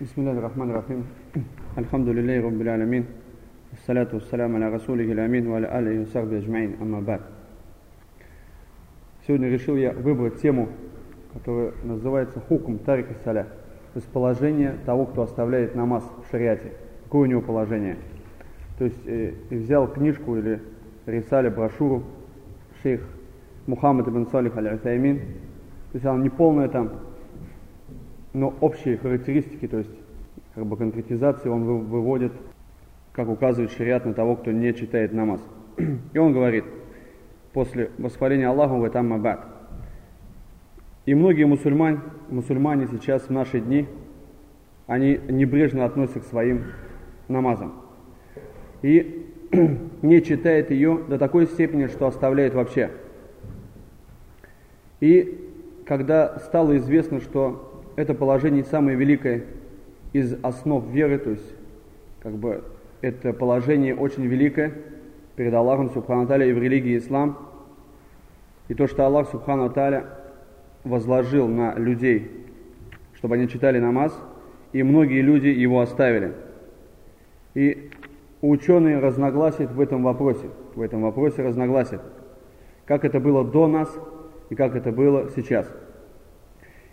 بسم الله الرحمن الرحيم الحمد لله رب العالمين والصلاة والسلام على رسوله الأمين وعلى آله وصحبه أجمعين أما بعد Сегодня решил я выбрать тему, которая называется хукм тарик саля, то есть положение того, кто оставляет намаз в шариате. Какое у него положение? То есть э, взял книжку или рисали брошюру шейх Мухаммад ибн Салих аль-Утаймин, то есть она не полная там, но общие характеристики, то есть как бы конкретизации он выводит, как указывает шариат на того, кто не читает намаз. И он говорит, после восхваления Аллаху в этом мабад. И многие мусульмане, мусульмане сейчас в наши дни, они небрежно относятся к своим намазам. И не читает ее до такой степени, что оставляет вообще. И когда стало известно, что это положение самое великое из основ веры, то есть как бы это положение очень великое перед Аллахом Субхану Таля и в религии ислам. И то, что Аллах Субхану Таля возложил на людей, чтобы они читали намаз, и многие люди его оставили. И ученые разногласят в этом вопросе, в этом вопросе разногласят, как это было до нас и как это было сейчас –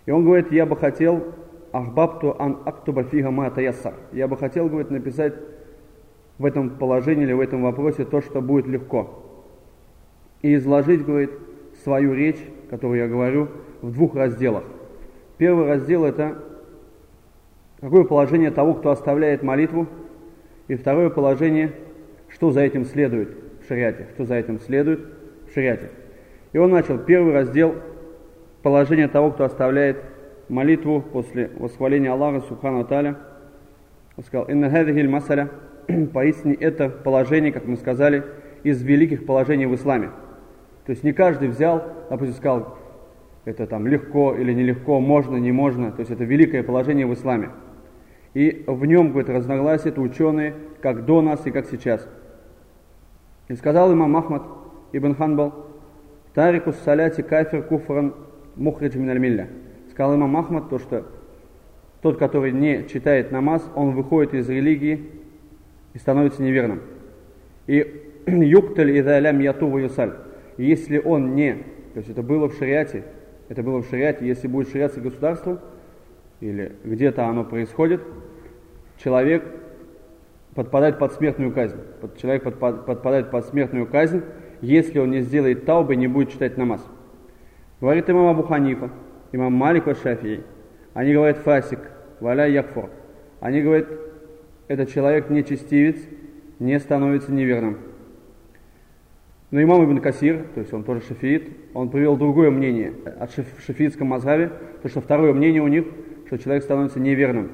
и он говорит, я бы хотел ахбабту ан актуба фига ма. Я бы хотел, говорит, написать в этом положении или в этом вопросе то, что будет легко. И изложить, говорит, свою речь, которую я говорю, в двух разделах. Первый раздел это какое положение того, кто оставляет молитву, и второе положение, что за этим следует в шариате, что за этим следует в шариате. И он начал первый раздел положение того, кто оставляет молитву после восхваления Аллаха Субхану Таля. Он сказал, «Инна хадихиль масаля» поистине это положение, как мы сказали, из великих положений в исламе. То есть не каждый взял, допустим, сказал, это там легко или нелегко, можно, не можно. То есть это великое положение в исламе. И в нем, говорит, разногласия ученые, как до нас и как сейчас. И сказал имам Ахмад ибн Ханбал, Тарикус саляти кафир куфран мухридж миналь Сказал имам Ахмад то, что тот, который не читает намаз, он выходит из религии и становится неверным. И юкталь ида лям ятува юсаль. Если он не, то есть это было в шариате, это было в шариате, если будет шариатское государство, или где-то оно происходит, человек подпадает под смертную казнь. Человек подпадает под смертную казнь, если он не сделает таубы и не будет читать намаз. Говорит имам Абу Ханифа, имам Малик Шафии. Они говорят фасик, валя якфур. Они говорят, этот человек нечестивец, не становится неверным. Но имам Ибн Касир, то есть он тоже шафиит, он привел другое мнение от шафиитском мазхабе, то что второе мнение у них, что человек становится неверным.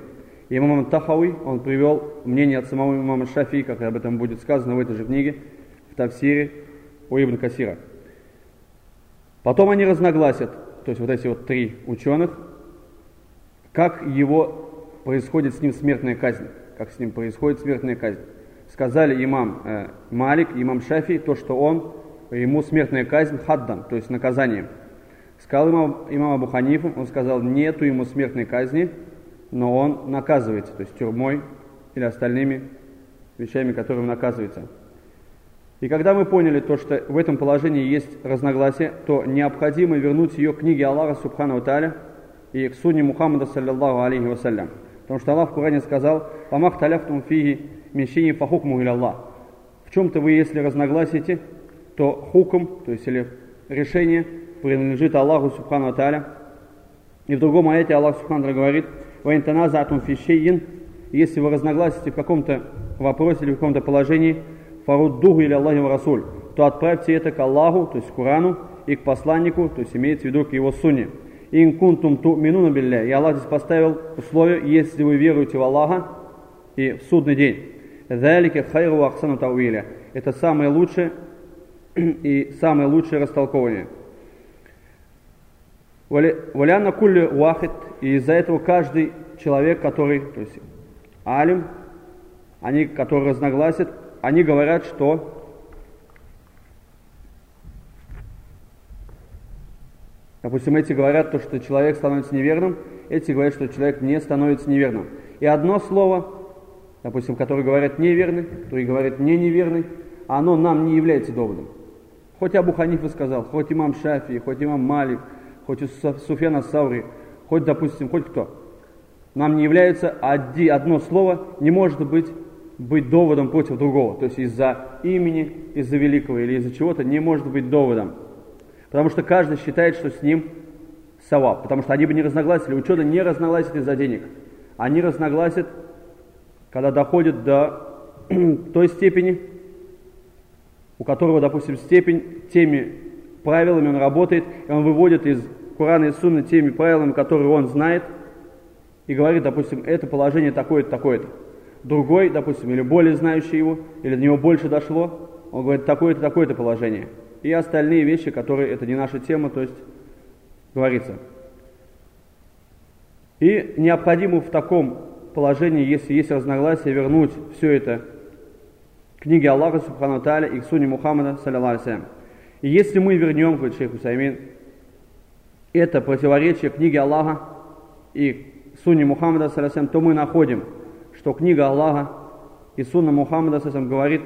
И имам Тахауи, он привел мнение от самого имама Шафии, как об этом будет сказано в этой же книге, в Тавсире у Ибн Касира. Потом они разногласят, то есть вот эти вот три ученых, как его происходит с ним смертная казнь, как с ним происходит смертная казнь. Сказали имам э, Малик, имам Шафи, то, что он, ему смертная казнь хаддан, то есть наказанием. Сказал имам, имам Абу Ханифа, он сказал, нету ему смертной казни, но он наказывается, то есть тюрьмой или остальными вещами, которыми наказывается. И когда мы поняли то, что в этом положении есть разногласие, то необходимо вернуть ее к книге Аллаха Субхану Таля и к сунне Мухаммада саллиллаху алейхи вассалям. Потому что Аллах в Коране сказал, «Памах таляфтум фиги меньшини фахукму Аллах». В чем-то вы, если разногласите, то хукм, то есть или решение, принадлежит Аллаху Субхану Таля. И в другом аяте Аллах Субхану говорит, «Ваинтаназатум фишейин», если вы разногласите в каком-то вопросе или в каком-то положении, фаруддуху или Аллаху Расуль, то отправьте это к Аллаху, то есть к Корану, и к посланнику, то есть имеется в виду к его сунне. Инкунтум ту минуна билля. И Аллах здесь поставил условие, если вы веруете в Аллаха и в судный день. Залике хайру ахсану тауиля. Это самое лучшее и самое лучшее растолкование. Валяна кулли вахид, и из-за этого каждый человек, который, то есть алим, они, которые разногласят, они говорят, что Допустим, эти говорят то, что человек становится неверным, эти говорят, что человек не становится неверным. И одно слово, допустим, которое говорят неверный, который говорит не неверный, оно нам не является доводом. Хоть Абу Ханифа сказал, хоть имам Шафи, хоть имам Малик, хоть Суфьян Саури, хоть, допустим, хоть кто. Нам не является одно слово, не может быть, быть доводом против другого. То есть из-за имени, из-за великого или из-за чего-то не может быть доводом. Потому что каждый считает, что с ним савап. Потому что они бы не разногласили. Ученые не разногласят из-за денег. Они разногласят, когда доходят до той степени, у которого, допустим, степень теми правилами он работает, и он выводит из Корана и Сунны теми правилами, которые он знает, и говорит, допустим, это положение такое-то, такое-то. Другой, допустим, или более знающий его, или до него больше дошло, он говорит, такое-то, такое-то положение. И остальные вещи, которые, это не наша тема, то есть говорится. И необходимо в таком положении, если есть разногласия, вернуть все это книги Аллаха Субхану Таля и к суне Мухаммада, саллиллаху И если мы вернем, говорит шейх Усаймин, это противоречие книги Аллаха и суне Мухаммада, саллиллаху то мы находим, что книга Аллаха и сунна Мухаммада саллиллаху говорит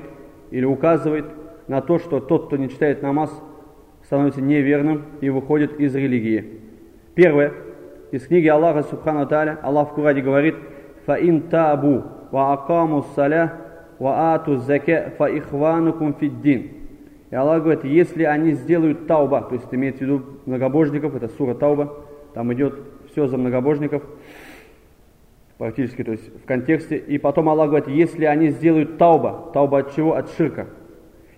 или указывает на то, что тот, кто не читает намаз, становится неверным и выходит из религии. Первое. Из книги Аллаха Субхану Таля, Аллах в Куране говорит, «Фаин табу ва акаму саля ва ату заке фа ихванукум фиддин». И Аллах говорит, если они сделают тауба, то есть это имеется в виду многобожников, это сура тауба, там идет все за многобожников, практически, то есть в контексте. И потом Аллах говорит, если они сделают тауба, тауба от чего? От ширка.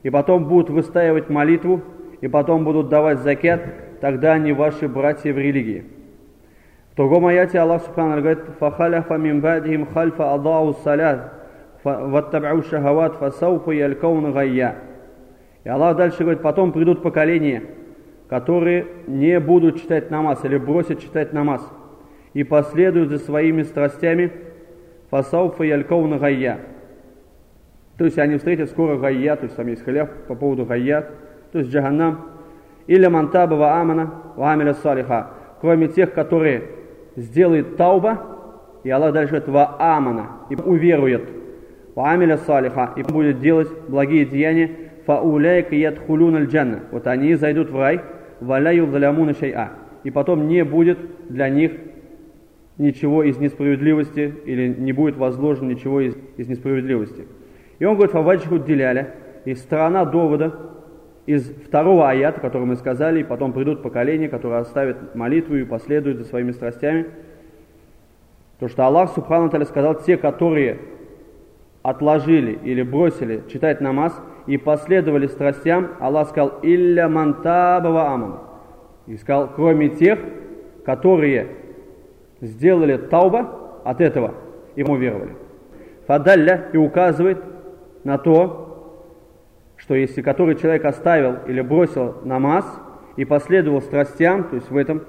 И потом будут выстаивать молитву, и потом будут давать закят, тогда они ваши братья в религии. В другом аяте Аллах Субхану говорит, «Фахаляфа мин бадихим хальфа адау салят, ваттаб'у шахават, фасауфа ялькауна гайя». И Аллах дальше говорит, потом придут поколения, которые не будут читать намаз или бросят читать намаз и последуют за своими страстями, фасауфа ялькауна гайя. То есть они встретят скоро гайя, то есть там есть халяв по поводу гайя, то есть джаханнам, или мантаба ва амана ва амиля салиха, кроме тех, которые сделают тауба, и Аллах дальше говорит ва амана, и уверует, ва амиля салиха, и будет делать благие деяния, фа уляйка ядхулун аль джанна, вот они зайдут в рай, валяю залямуна шайа, и потом не будет для них ничего из несправедливости, или не будет возложено ничего из, из несправедливости. И он говорит, фаваджху диляля, и сторона довода, из второго аята, который мы сказали, и потом придут поколения, которые оставят молитву и последуют за своими страстями. То, что Аллах Субхану Таля сказал, те, которые отложили или бросили читать намаз и последовали страстям, Аллах сказал, «Илля мантабава аман». И сказал, кроме тех, которые сделали тауба от этого и ему веровали. Фадалля и указывает на то, что если который человек оставил или бросил намаз и последовал страстям, то есть в этом,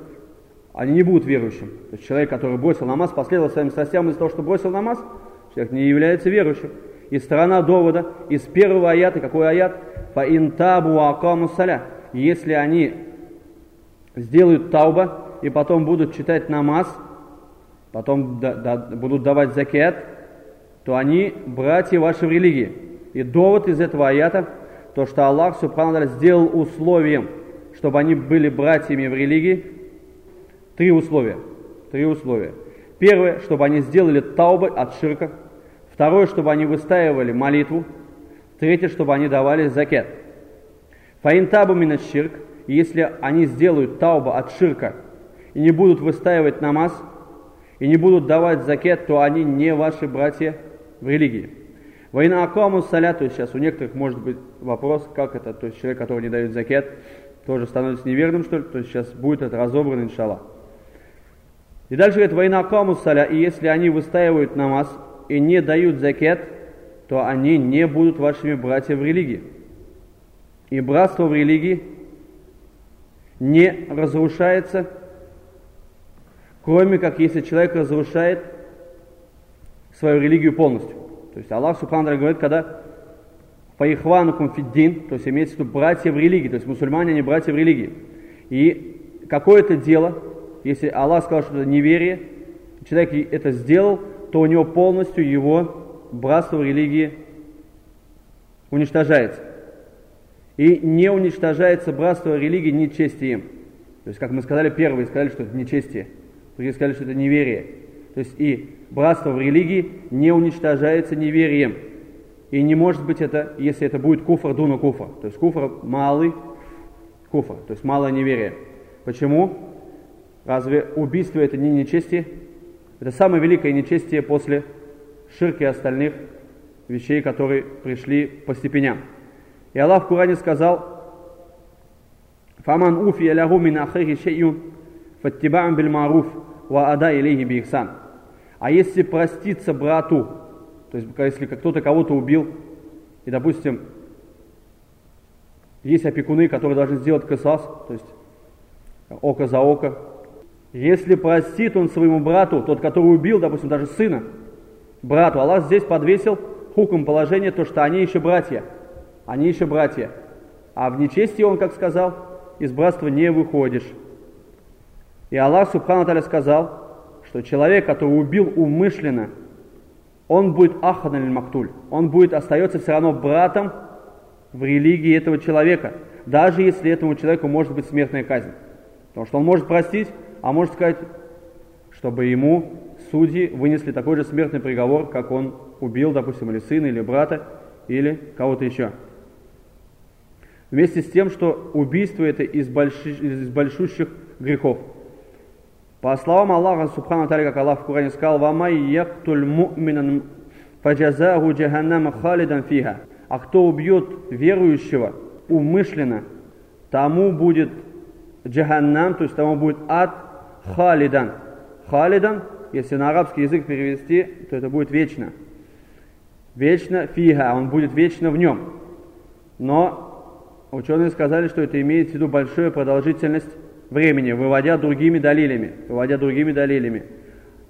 они не будут верующим. То есть человек, который бросил намаз, последовал своим страстям из-за того, что бросил намаз, человек не является верующим. И сторона довода из первого аята, какой аят? Фа интабу акаму саля. Если они сделают тауба и потом будут читать намаз, потом да, да, будут давать закят, то они братья вашей в религии. И довод из этого аята – то, что Аллах Субхану сделал условием, чтобы они были братьями в религии, три условия. Три условия. Первое, чтобы они сделали таубы от ширка. Второе, чтобы они выстаивали молитву. Третье, чтобы они давали закет. Фаинтабу мина ширк, если они сделают тауба от ширка и не будут выстаивать намаз, и не будут давать закет, то они не ваши братья в религии. Война акаму саля, то есть сейчас у некоторых может быть вопрос, как это, то есть человек, который не дает закет, тоже становится неверным, что ли, то есть сейчас будет это разобрано, иншаллах. И дальше говорит, война акаму саля, и если они выстаивают намаз и не дают закет, то они не будут вашими братьями в религии. И братство в религии не разрушается, кроме как если человек разрушает свою религию полностью. То есть Аллах Субхану говорит, когда Фаихванукум фиддин, то есть имеется в виду братья в религии, то есть мусульмане, они братья в религии. И какое-то дело, если Аллах сказал, что это неверие, человек это сделал, то у него полностью его братство в религии уничтожается. И не уничтожается братство религии нечестием. То есть, как мы сказали, первые сказали, что это нечестие, другие сказали, что это неверие. То есть и братство в религии не уничтожается неверием. И не может быть это, если это будет куфр дуна куфр. То есть куфр малый куфр, то есть малое неверие. Почему? Разве убийство это не нечестие? Это самое великое нечестие после ширки и остальных вещей, которые пришли по степеням. И Аллах в Коране сказал, «Фаман уфи алягу мин ахихи шейюн, фаттиба'ам биль маруф, ва ада илейхи би А если проститься брату, то есть если кто-то кого-то убил, и, допустим, есть опекуны, которые должны сделать касас, то есть око за око. Если простит он своему брату, тот, который убил, допустим, даже сына, брату, Аллах здесь подвесил хуком положение, то, что они еще братья. Они еще братья. А в нечестии он, как сказал, из братства не выходишь. И Аллах Субхану Таля сказал, что человек, который убил умышленно, он будет аханаль мактуль, он будет, остается все равно братом в религии этого человека, даже если этому человеку может быть смертная казнь. Потому что он может простить, а может сказать, чтобы ему судьи вынесли такой же смертный приговор, как он убил, допустим, или сына, или брата, или кого-то еще. Вместе с тем, что убийство это из, больши, из большущих грехов. По словам Аллаха, Субхану Таля, как Аллах в Коране сказал, «Вамай яктуль му'минан фаджазаху джаханнама халидан фиха». А кто убьет верующего умышленно, тому будет джаханнам, то есть тому будет ад халидан. Халидан, если на арабский язык перевести, то это будет вечно. Вечно фига, он будет вечно в нем. Но ученые сказали, что это имеет в виду большую продолжительность времени, выводя другими далилями, выводя другими далилями.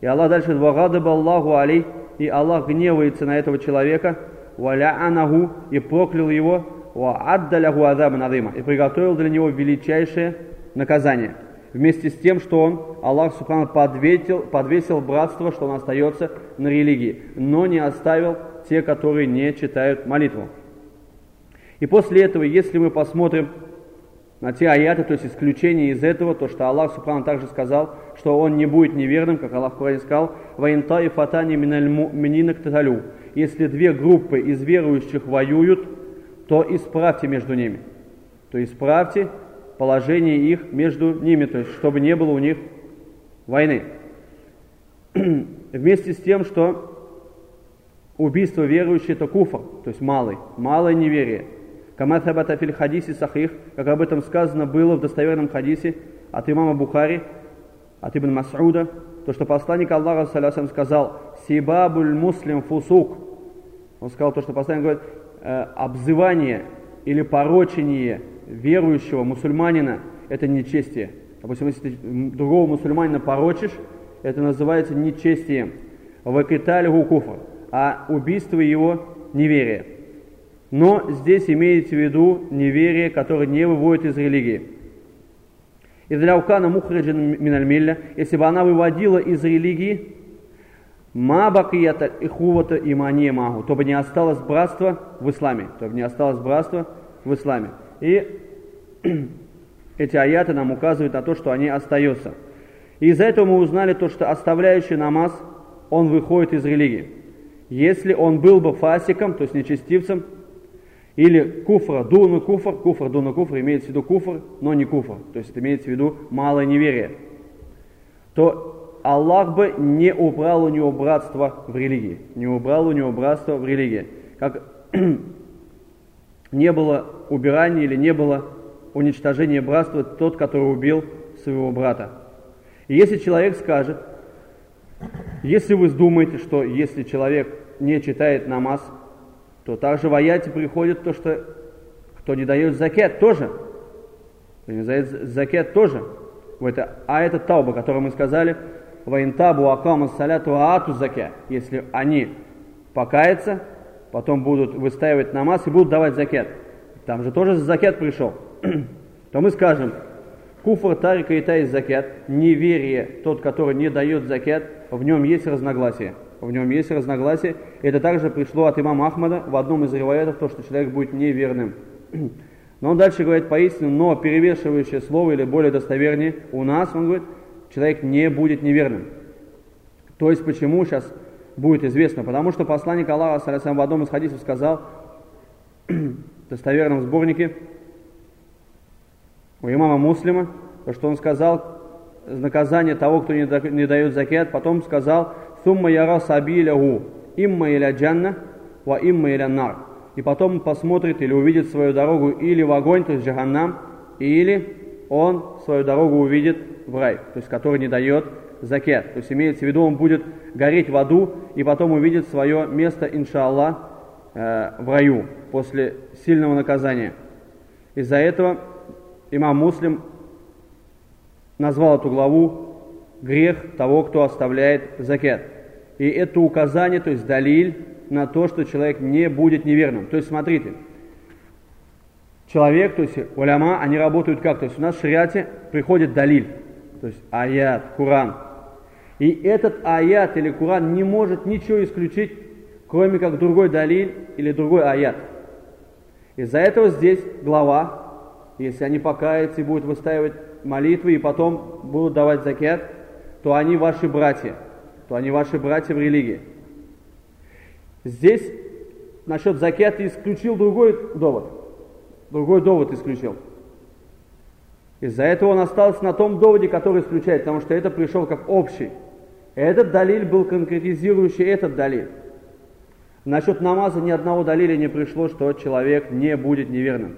И Аллах дальше, «Вагадаба Аллаху алей», и Аллах гневается на этого человека – валя'анаху и проклял его, ва аддаляху азабан азима и приготовил для него величайшее наказание. Вместе с тем, что он, Аллах Субхану, подвесил, подвесил братство, что он остается на религии, но не оставил те, которые не читают молитву. И после этого, если мы посмотрим на те аяты, то есть исключение из этого, то, что Аллах Субхану также сказал, что он не будет неверным, как Аллах в Коране сказал, «Ваинта и фатани мининак таталю». Если две группы из верующих воюют, то исправьте между ними. То исправьте положение их между ними, то есть чтобы не было у них войны. Вместе с тем, что убийство верующих это куфр, то есть малый, малое неверие – Кама табата филь хадисе сахих, как об этом сказано было в достоверном хадисе от имама Бухари, от Ибн Мас'уда, то, что посланник Аллаха салясам сказал, «Сибабуль муслим фусук». Он сказал то, что посланник говорит, э, обзывание или порочение верующего мусульманина – это нечестие. Допустим, если ты другого мусульманина порочишь, это называется нечестием. Вакиталь куфр, а убийство его – неверие. Но здесь имеется в виду неверие, которое не выводит из религии. Из ляукана мухраджин минальмилля, если бы она выводила из религии, ма бакията и хувата имания магу, то бы не осталось братства в исламе, то бы не осталось братства в исламе. И эти аяты нам указывают на то, что они остаются. И из-за этого мы узнали то, что оставляющий намаз, он выходит из религии. Если он был бы фасиком, то есть нечестивцем, или куфра, дуна куфр, куфр, дуна куфр, имеется в виду куфр, но не куфр, то есть это имеется в виду малое неверие, то Аллах бы не убрал у него братство в религии, не убрал у него братство в религии. Как не было убирания или не было уничтожения братства тот, который убил своего брата. И если человек скажет, если вы думаете, что если человек не читает намаз, то также в аяте приходит то, что кто не дает закет тоже. Кто не дает закет тоже. Это, а это тауба, которую мы сказали, ваинтабу акама саляту аату заке. Если они покаятся, потом будут выстаивать намаз и будут давать закет. Там же тоже закет пришел. то мы скажем, куфр тарика и таис закет, неверие, тот, который не дает закет, в нем есть разногласие. В нем есть разногласия. Это также пришло от имама Ахмада в одном из риваятов, то, что человек будет неверным. Но он дальше говорит поистину, но перевешивающее слово или более достовернее у нас, он говорит, человек не будет неверным. То есть почему сейчас будет известно? Потому что посланник Аллаха в одном из хадисов сказал, в достоверном сборнике у имама Муслима, то, что он сказал, наказание того, кто не дает закят, потом сказал, «Сумма яра сабиляху, имма иля джанна, ва имма иля нар». И потом посмотрит или увидит свою дорогу или в огонь, то есть джаханнам, или он свою дорогу увидит в рай, то есть который не дает закят. То есть имеется в виду, он будет гореть в аду и потом увидит свое место, иншаллах, э, в раю после сильного наказания. Из-за этого имам Муслим назвал эту главу грех того, кто оставляет закят. И это указание, то есть далиль на то, что человек не будет неверным. То есть смотрите, человек, то есть уляма, они работают как? То есть у нас в шариате приходит далиль, то есть аят, Куран. И этот аят или Куран не может ничего исключить, кроме как другой далиль или другой аят. Из-за этого здесь глава, если они покаются и будут выстаивать молитвы и потом будут давать закят, то они ваши братья, то они ваши братья в религии. Здесь насчет закята исключил другой довод. Другой довод исключил. Из-за этого он остался на том доводе, который исключает, потому что это пришел как общий. Этот далиль был конкретизирующий этот далиль. Насчет намаза ни одного далиля не пришло, что человек не будет неверным.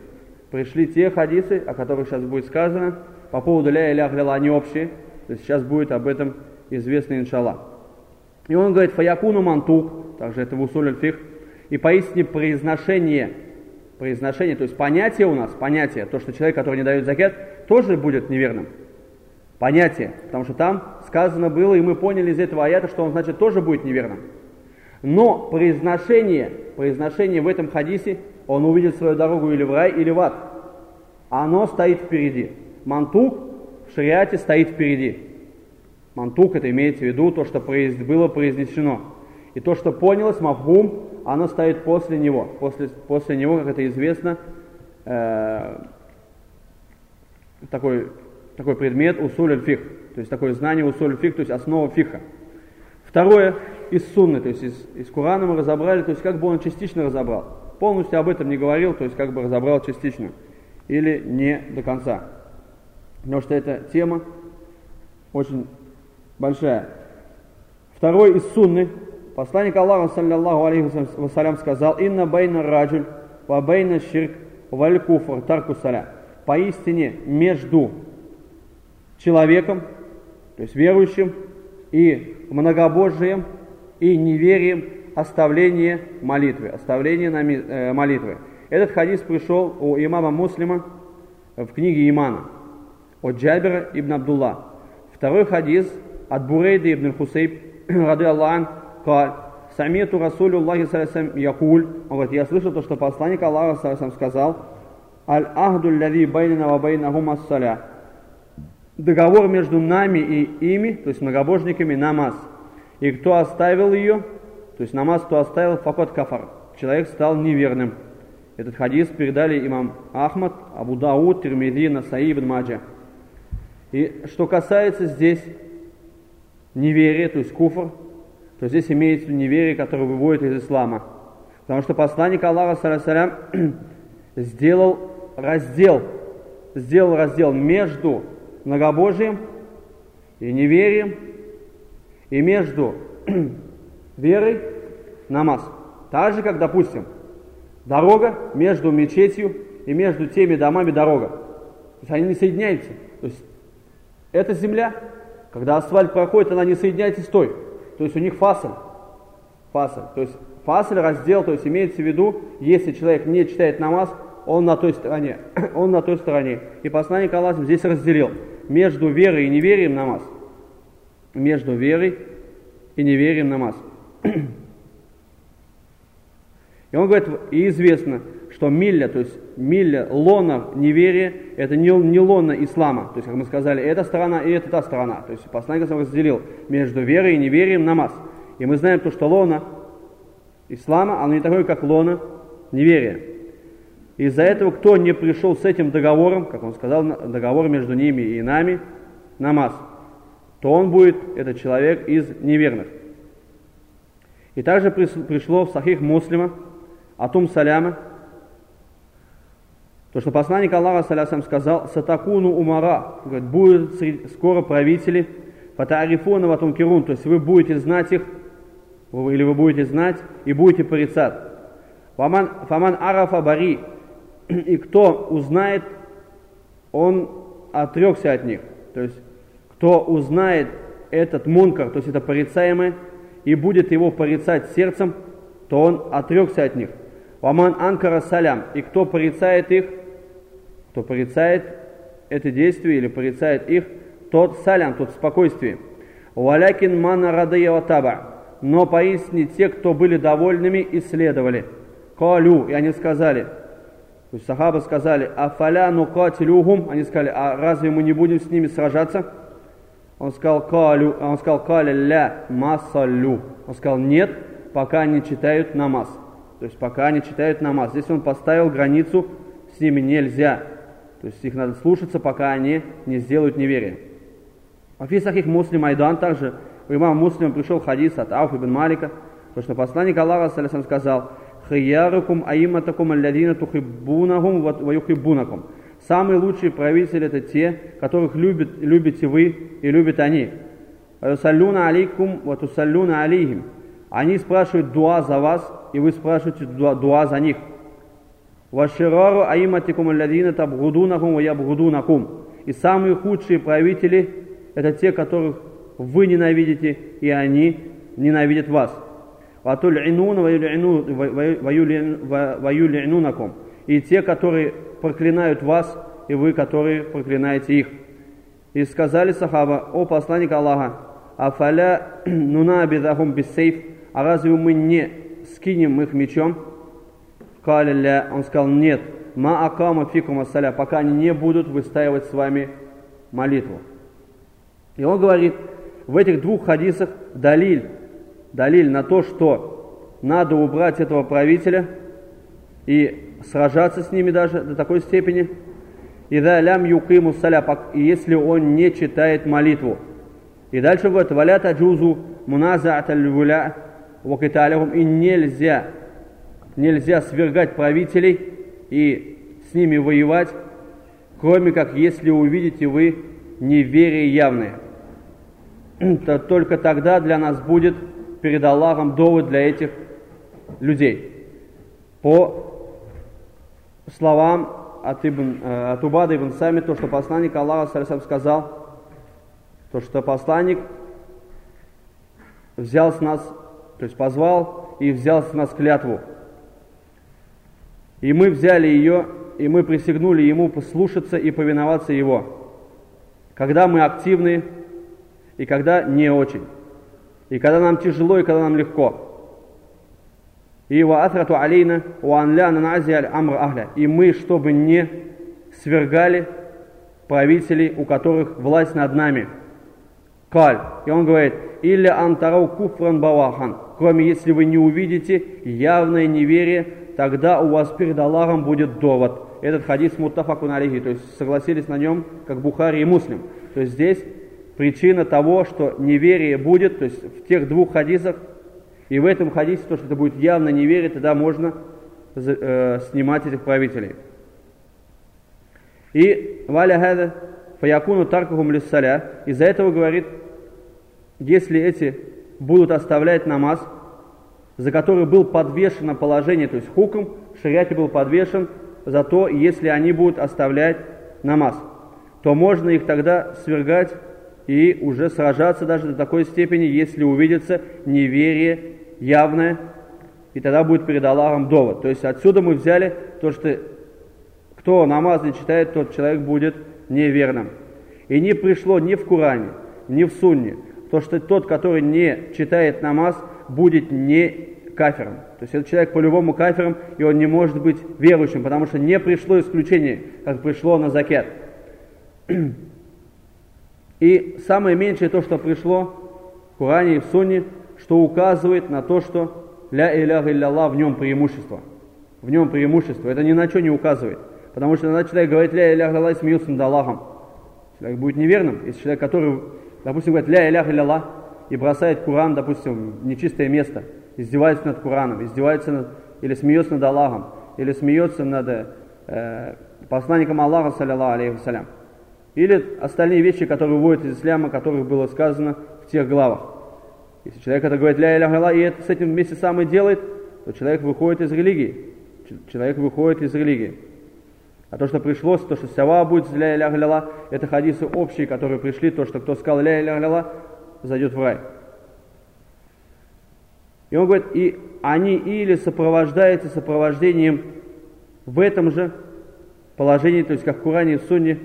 Пришли те хадисы, о которых сейчас будет сказано, по поводу ля и ля они общие, то есть сейчас будет об этом известно иншаллах. И он говорит, фаякуну мантук, также это в фих, и поистине произношение, произношение, то есть понятие у нас, понятие, то, что человек, который не дает закет, тоже будет неверным. Понятие, потому что там сказано было, и мы поняли из этого аята, что он, значит, тоже будет неверным. Но произношение, произношение в этом хадисе, он увидит свою дорогу или в рай, или в ад. Оно стоит впереди. Мантук шариате стоит впереди. Мантук это имеется в виду то, что было произнесено. И то, что понялось, махум, оно стоит после него. После, после него, как это известно, э, такой, такой предмет усуль фих, то есть такое знание усуль фих, то есть основа фиха. Второе, из сунны, то есть из, из Курана мы разобрали, то есть как бы он частично разобрал. Полностью об этом не говорил, то есть как бы разобрал частично или не до конца. Потому что эта тема очень большая. Второй из сунны, посланник Аллаха, саллиллаху алейхи сказал, «Инна байна раджуль, ва байна ширк, валь куфр, тарку саля». Поистине между человеком, то есть верующим, и многобожием, и неверием оставление молитвы, оставление э, молитвы. Этот хадис пришел у имама Муслима в книге Имана от Джабера ибн Абдулла. Второй хадис от Бурейда ибн Хусейб, рады Аллах, сказал, Самиту Расулю Аллахи Саласам Якуль, он говорит, я слышал то, что посланник Аллаха Саласам сказал, Аль Ахду Лади Байна Ва Байнахум Ассаля. Договор между нами и ими, то есть многобожниками, намаз. И кто оставил ее, то есть намаз, кто оставил, факот кафар. Человек стал неверным. Этот хадис передали имам Ахмад, Абу Дауд, Тирмиди, Насаи, Ибн Маджа. И что касается здесь неверия, то есть куфр, то здесь имеется неверие, которое выводит из ислама. Потому что посланник Аллаха, салям, сделал раздел, сделал раздел между многобожием и неверием, и между верой намаз. Так же, как, допустим, дорога между мечетью и между теми домами дорога. То есть они не соединяются. То есть эта земля, когда асфальт проходит, она не соединяется с той. То есть у них фасель. Фасель. То есть фасель, раздел, то есть имеется в виду, если человек не читает намаз, он на той стороне, он на той стороне. И посланник Аллаха здесь разделил между верой и неверием намаз. Между верой и неверием намаз. И он говорит, и известно, что милля, то есть милля, лона неверия, это не, не лона ислама. То есть, как мы сказали, эта сторона и эта та сторона. То есть посланник разделил между верой и неверием намаз. И мы знаем то, что лона ислама, оно не такое, как лона неверия. Из-за этого, кто не пришел с этим договором, как он сказал, договор между ними и нами, намаз, то он будет, этот человек, из неверных. И также пришло в Сахих Муслима, Атум Саляма, то, что посланник Аллаха, салясам, сказал, «Сатакуну умара», говорит, будут скоро правители, «Фатаарифуна ватум кирун», то есть вы будете знать их, или вы будете знать и будете порицать. «Фаман, фаман арафа бари», и кто узнает, он отрекся от них. То есть, кто узнает этот мункар, то есть это порицаемое, и будет его порицать сердцем, то он отрекся от них. Ваман анкара салям, и кто порицает их, кто порицает это действие или порицает их, тот салям, тот спокойствие. Валякин мана радая таба. Но поистине те, кто были довольными, исследовали. Калю, и они сказали, то есть сахабы сказали, афаля нукатилюхум, они сказали, а разве мы не будем с ними сражаться? Он сказал, калю, он сказал, каля ля масалю. Он сказал, нет, пока они читают намаз. То есть пока они читают намаз. Здесь он поставил границу, с ними нельзя. То есть их надо слушаться, пока они не сделают неверие. А в Фисахих Муслим Айдан также у имама Муслима пришел хадис от Ауф ибн Малика, то что посланник Аллаха салям, сказал, «Хиярукум аиматакум алладина тухиббунахум ваюхиббунакум». Самые лучшие правители это те, которых любят, любите вы и любят они. «Ваюсаллюна алейкум ватусаллюна алейхим». Они спрашивают дуа за вас, и вы спрашиваете дуа, дуа за них. Ваширару аиматикум алладина табгудунахум ваябгудунакум. И самые худшие правители – это те, которых вы ненавидите, и они ненавидят вас. ваюлинунакум. И те, которые проклинают вас, и вы, которые проклинаете их. И сказали сахаба, о посланник Аллаха, афаля нунабидахум биссейф, а разве мы не скинем их мечом? Каля он сказал, нет, ма акама фикум ассаля, пока они не будут выстаивать с вами молитву. И он говорит, в этих двух хадисах далиль, далиль на то, что надо убрать этого правителя и сражаться с ними даже до такой степени, и да лям юкиму саля, если он не читает молитву. И дальше говорит, валя таджузу муназа'ат аль-вуля и нельзя нельзя свергать правителей и с ними воевать, кроме как если увидите вы неверие явное. То только тогда для нас будет перед Аллахом довод для этих людей. По словам от, Ибн, э, от Убада Ибн Сами, то, что посланник Аллаха сказал, то, что посланник взял с нас, то есть позвал и взял с нас клятву – и мы взяли ее, и мы присягнули ему послушаться и повиноваться его. Когда мы активны, и когда не очень. И когда нам тяжело, и когда нам легко. И ва атрату алейна ва анля нанази амр ахля. И мы, чтобы не свергали правителей, у которых власть над нами. Каль. И он говорит, или антарау куфран бавахан. Кроме если вы не увидите явное неверие тогда у вас перед Аллахом будет довод. Этот хадис муттафакун алейхи, то есть согласились на нем, как Бухари и Муслим. То есть здесь причина того, что неверие будет, то есть в тех двух хадисах, и в этом хадисе, то, что это будет явно неверие, тогда можно э, снимать этих правителей. И валя хада фаякуну таркахум лиссаля, из-за этого говорит, если эти будут оставлять намаз, за который был подвешено положение, то есть хукм в шариате был подвешен за то, если они будут оставлять намаз, то можно их тогда свергать и уже сражаться даже до такой степени, если увидится неверие явное, и тогда будет перед Аллахом довод. То есть отсюда мы взяли то, что кто намаз не читает, тот человек будет неверным. И не пришло ни в Коране, ни в Сунне, то, что тот, который не читает намаз, будет не кафером. То есть этот человек по-любому кафером, и он не может быть верующим, потому что не пришло исключение, как пришло на закет. И самое меньшее то, что пришло в Коране и в Сунне, что указывает на то, что ля иляха илля в нем преимущество. В нем преимущество. Это ни на что не указывает. Потому что иногда человек говорит ля иляха илля и смеется над Аллахом. Человек будет неверным, если человек, который, допустим, говорит ля иляха илля и бросает Куран, допустим, в нечистое место, издевается над Кураном, издевается над, или смеется над Аллахом, или смеется над э, посланником Аллаха, саллиллаху алейхи. Или остальные вещи, которые выводят из исляма, о которых было сказано в тех главах. Если человек это говорит ля иляха и это с этим вместе сам и делает, то человек выходит из религии. Человек выходит из религии. А то, что пришлось, то, что сява будет ля иляха это хадисы общие, которые пришли, то, что кто сказал ля иляха зайдет в рай. И он говорит, и они или сопровождаются сопровождением в этом же положении, то есть как в Коране в Сунне.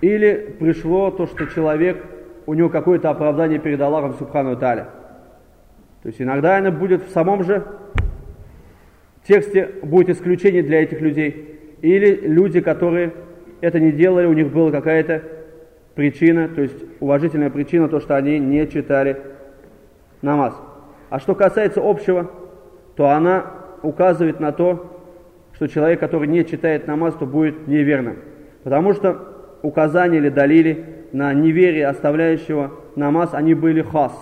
Или пришло то, что человек, у него какое-то оправдание перед Аллахом Субхану Таля. То есть иногда оно будет в самом же тексте, будет исключение для этих людей. Или люди, которые это не делали, у них была какая-то причина, то есть уважительная причина, то, что они не читали намаз. А что касается общего, то она указывает на то, что человек, который не читает намаз, то будет неверным. Потому что указания или далили на неверие оставляющего намаз, они были хас.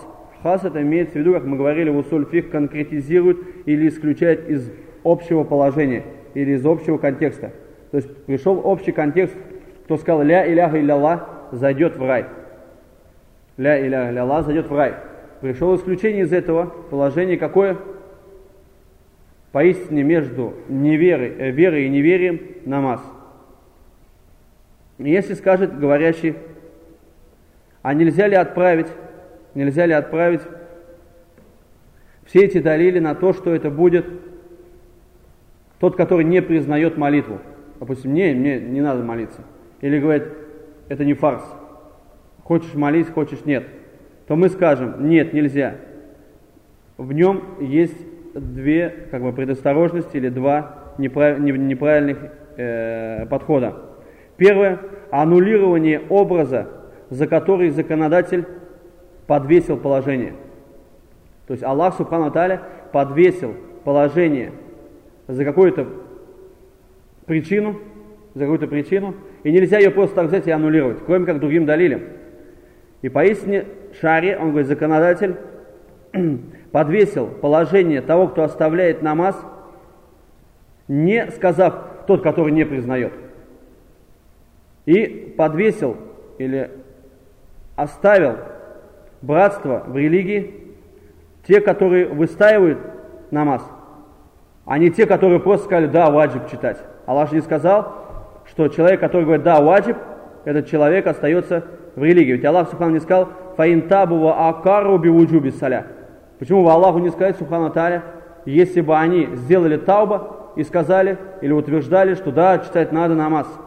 Хас это имеется в виду, как мы говорили, в усуль фих конкретизирует или исключает из общего положения или из общего контекста. То есть пришел общий контекст, кто сказал ля иляха илля зайдет в рай. Ля иляха илля зайдет в рай. Пришел исключение из этого положения какое? Поистине между неверой, э, верой и неверием намаз. Если скажет говорящий, а нельзя ли отправить, нельзя ли отправить все эти далили на то, что это будет тот, который не признает молитву. Допустим, не, мне не надо молиться. Или говорит, это не фарс. Хочешь молись, хочешь нет. То мы скажем, нет, нельзя. В нем есть две как бы, предосторожности или два неправильных э, подхода. Первое – аннулирование образа, за который законодатель подвесил положение. То есть Аллах Субхану Таля подвесил положение за какую-то причину, за какую-то причину, и нельзя ее просто так взять и аннулировать, кроме как другим далилем. И поистине Шари, он говорит, законодатель подвесил положение того, кто оставляет намаз, не сказав тот, который не признает – и подвесил или оставил братство в религии те, которые выстаивают намаз, а не те, которые просто сказали, да, ваджиб читать. Аллах не сказал, что человек, который говорит, да, ваджиб, этот человек остается в религии. Ведь Аллах سبحانه не сказал, فإن تابوا وأقروا بوجوب الصلاة. Почему бы Аллаху не сказать, سبحانه وتعالى, если бы они сделали тауба и сказали или утверждали, что да, читать надо намаз –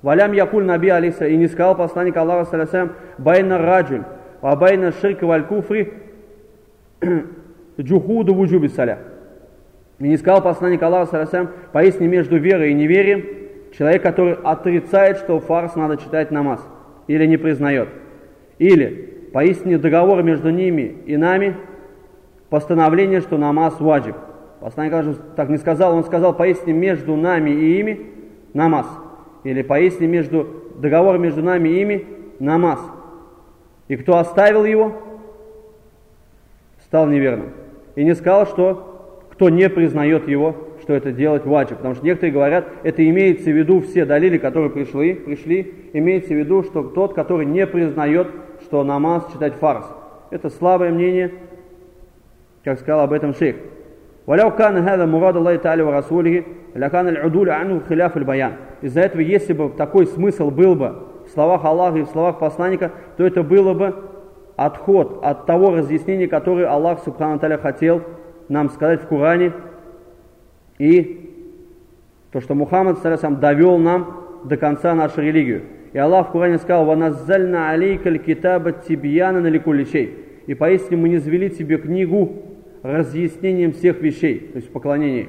ولم يقل النبي عليه السلام, и не сказал посланник Аллаха صلى الله عليه وسلم, بين الرجل وبين الشرك والكفر, جحود وجوب الصلاة. И не сказал посланник Аллаха поясни между верой и неверием, человек, который отрицает, что фарс надо читать намаз, или не признает. Или поистине договор между ними и нами, постановление, что намаз ваджиб. Посланник Аллаха так не сказал, он сказал, поистине между нами и ими намаз – или поясни между, договор между нами и ими намаз. И кто оставил его, стал неверным. И не сказал, что кто не признает его, что это делать ваджиб. Потому что некоторые говорят, это имеется в виду все далили, которые пришли, пришли, имеется в виду, что тот, который не признает, что намаз читать фарс. Это слабое мнение, как сказал об этом шейх. ولو كان هذا مراد الله تعالى ورسوله لكان العدول عنه خلاف البيان из-за этого, если бы такой смысл был бы в словах Аллаха и в словах посланника, то это было бы отход от того разъяснения, которое Аллах Субхану Таля хотел нам сказать в Коране, и то, что Мухаммад сам довел нам до конца нашу религию. И Аллах в Коране сказал, «Ваназзальна алейкаль китаба тибьяна наликуличей». И поистине мы не завели тебе книгу разъяснением всех вещей, то есть поклонений.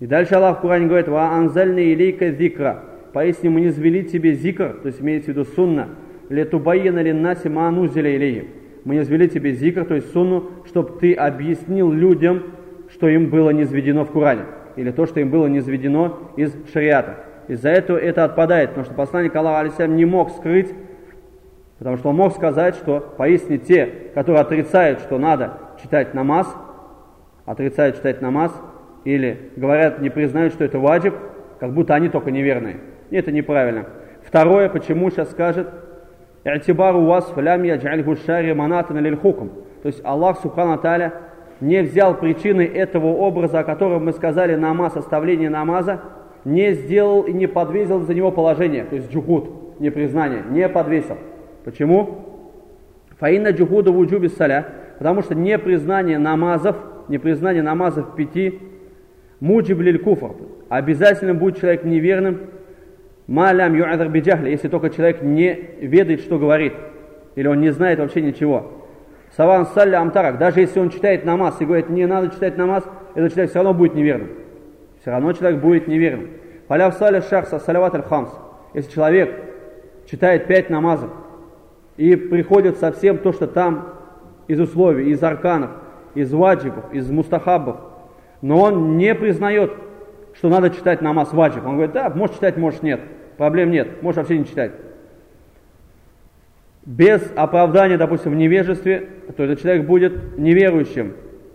И дальше Аллах в Коране говорит, «Ва анзальна илейка зикра». поясни, мы не звели тебе зикр, то есть имеется в виду сунна, летубайена линнаси маанузиля илейхим. Мы не звели тебе зикр, то есть сунну, чтобы ты объяснил людям, что им было низведено в Коране, или то, что им было низведено из шариата. Из-за этого это отпадает, потому что посланник Аллаха Алисям не мог скрыть, потому что он мог сказать, что поистине те, которые отрицают, что надо читать намаз, отрицают читать намаз, или говорят, не признают, что это ваджиб, как будто они только неверные. Это неправильно. Второе, почему сейчас скажет, «И'тибару вас флям яджальху шари манатана лильхукм». То есть Аллах Субхану Таля не взял причины этого образа, о котором мы сказали, намаз, оставление намаза, не сделал и не подвесил за него положение, то есть джухуд, непризнание, не подвесил. Почему? Фаина джухуда в уджуби саля, потому что непризнание намазов, непризнание намазов пяти, муджиб лиль куфр, обязательно будет человек неверным, малям ю'адар биджахли, если только человек не ведает, что говорит, или он не знает вообще ничего. Саван салли амтарак, даже если он читает намаз и говорит, не надо читать намаз, этот человек все равно будет неверным. Все равно человек будет неверным. Халяв саля шахса саляват хамс. Если человек читает пять намазов и приходит совсем то, что там из условий, из арканов, из ваджибов, из мустахабов, но он не признает, что надо читать намаз ваджиб. Он говорит, да, можешь читать, можешь нет. Проблем нет, можешь вообще не читать. Без оправдания, допустим, в невежестве, то этот человек будет неверующим,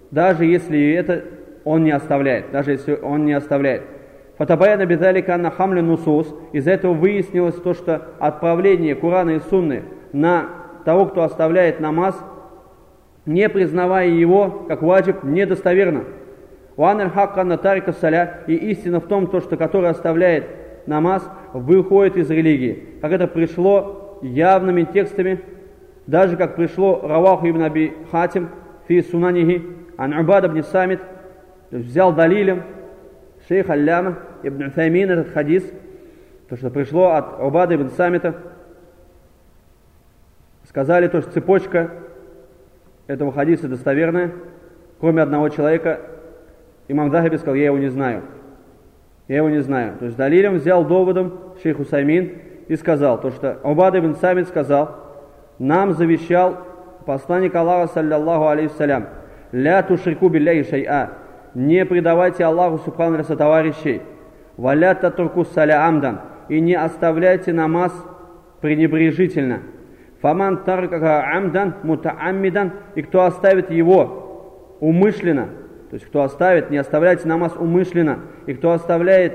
даже если это он не оставляет, даже если он не оставляет. Фатабаяна бедалика на хамле нусус. Из этого выяснилось то, что отправление Курана и Сунны на того, кто оставляет намаз, не признавая его как ваджиб, недостоверно. Уан хакка на саля. И истина в том, то, что который оставляет намаз, выходит из религии. Как это пришло явными текстами, даже как пришло Раваху ибн Аби Хатим фи сунанихи ан Убад ибн Самит, взял далилем шейх Алляма ибн Утаймин этот хадис, то, что пришло от Убада ибн Самита, сказали то, что цепочка этого хадиса достоверная, кроме одного человека, имам Захаби сказал, я его не знаю. Я его не знаю. То есть Далилем взял доводом шейх Усаймин и сказал, то, что Убад ибн Самит сказал, нам завещал посланник Аллаха, саллиллаху алейхиссалям, ля тушрику билляхи шай'a, не предавайте Аллаху Субхану товарищей, валя татурку саля амдан, и не оставляйте намаз пренебрежительно. Фаман таркаха амдан мутааммидан, и кто оставит его умышленно, то есть кто оставит, не оставляйте намаз умышленно, и кто оставляет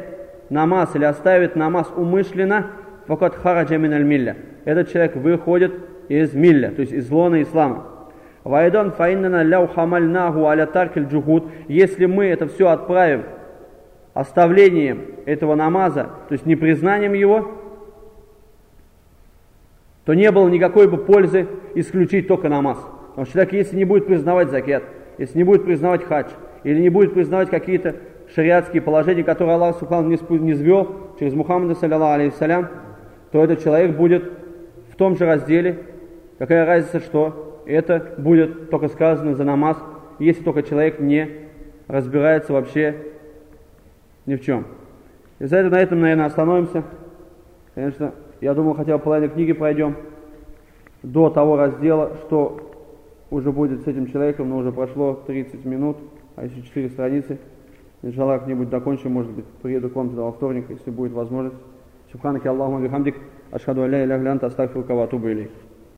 намаз или оставит намаз умышленно, факат хараджа мин милля. Этот человек выходит из милля, то есть из лона ислама. Вайдан фаиннана ляу хамальнаху аля таркель джухуд. Если мы это все отправим оставлением этого намаза, то есть непризнанием его, то не было никакой бы пользы исключить только намаз. Потому что человек, если не будет признавать закет, если не будет признавать хадж, или не будет признавать какие-то шариатские положения, которые Аллах Субхану не, звел через Мухаммада, саллиллаху алейхиссалям, то этот человек будет в том же разделе. Какая разница, что это будет только сказано за намаз, если только человек не разбирается вообще ни в чем. И за это на этом, наверное, остановимся. Конечно, я думал, хотя бы половину книги пройдем до того раздела, что уже будет с этим человеком, но уже прошло 30 минут, а еще 4 страницы. Иншаллах, как-нибудь закончим, может быть, приеду к вам туда во вторник, если будет возможность. Субханаки Аллаху бихамдик, ашхаду алля иля глян, астагфирука ва атубу.